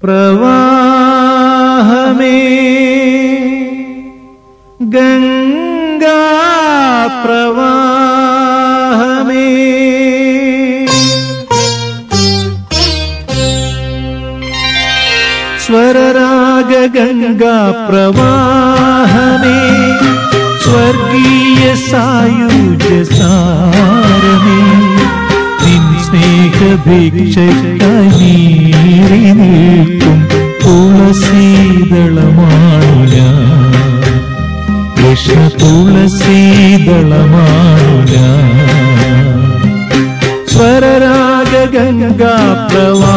प्रवाह में गङ्गा प्रवाहमेरराग गङ्गा प्रवाहमे स्वर्गीय सायुज सार में സ്നേഹഭിക്ഷയ്ക്കായി നീറി നിൽക്കും തുളസീതളമാണു ഞാൻ. കൃഷ്ണ തുളസീതളമാണു ഞാൻ. സ്വരരാഗ ഗംഗാ പ്രവാഹമേ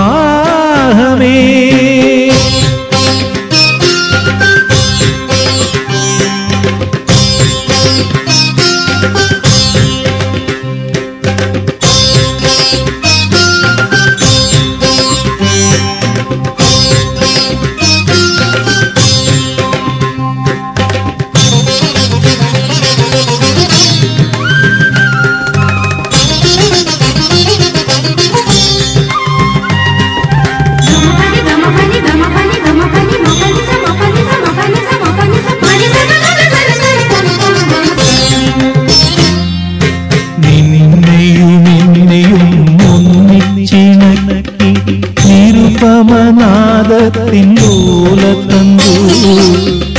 നിരുപമനാദത്തിൻ ഓലത്തന്തു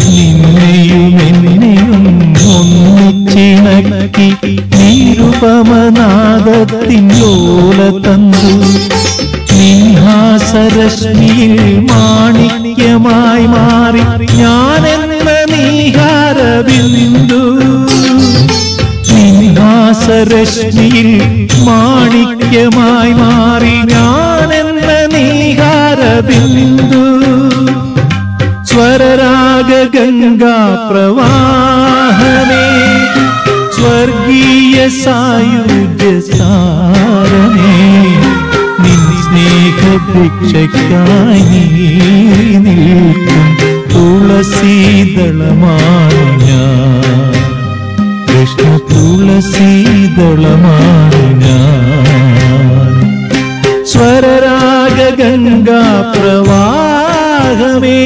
നിന്നെയും എന്നെയും ഒന്നിച്ചിണക്കി നിരുപമനാദത്തിൻ ഓലത്തന്തു സിംഹാസരശ്മിയിൽ മാണിക്യമായി മാറി ഞാനെന്ന നീഹാരബിന്ദു സിംഹാസരശ്മിയിൽ മാണിക്യമായി മാറി ഞാനെന്ന നീഹാരബിന്ദു സ്വരരാഗ ഗംഗാ പ്രവാഹമേ സ്വർഗീയ സായുജ സാരമേ നിൻ സ്നേഹഭിക്ഷയ്ക്കായി നീറി നിൽക്കും തുളസീതളമാണ് ഞാൻ കൃഷ്ണ തുളസീതളമാണ് ഞാൻ സ്വരരാഗ ഗംഗാ പ്രവാഹമേ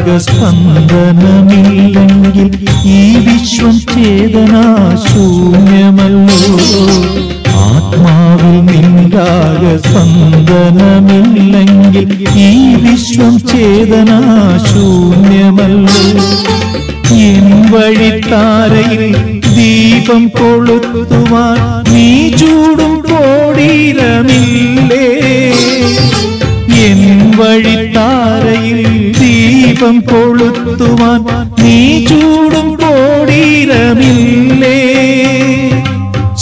നിൻരാഗ സ്പന്ദനമില്ലെങ്കിൽ ഈ വിശ്വം ചേതനാശൂന്യമല്ലോ. ആത്മാവിൽ നിൻരാഗ സ്പന്ദനമില്ലെങ്കിൽ ഈ വിശ്വം ചേതനാശൂന്യമല്ലോ. എൻ വഴിത്താരയിൽ ദീപം കൊളുത്തുവാൻ നീ ചൂടും കോടീരമില്ലേ. എൻ വഴിത്താരയിൽ ദീപം കൊളുത്തുവാൻ നീ ചൂടും കോടീരമില്ലേ?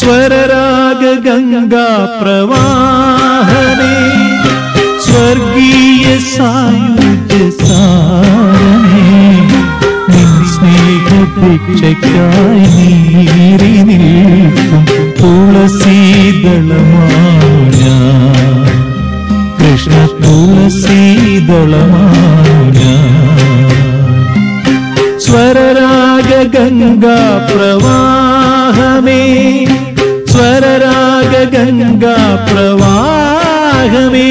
സ്വരരാഗ ഗംഗാ പ്രവാഹമേ സ്വർഗീയ സായുജ സാരമേ നിൻ സ്നേഹഭിക്ഷയ്ക്കായി നീറി നിൽക്കും തുളസീതളമാണു സ്വരരാഗ ഗംഗാ പ്രവാഹമേ സ്വരരാഗ ഗംഗാ പ്രവാഹമേ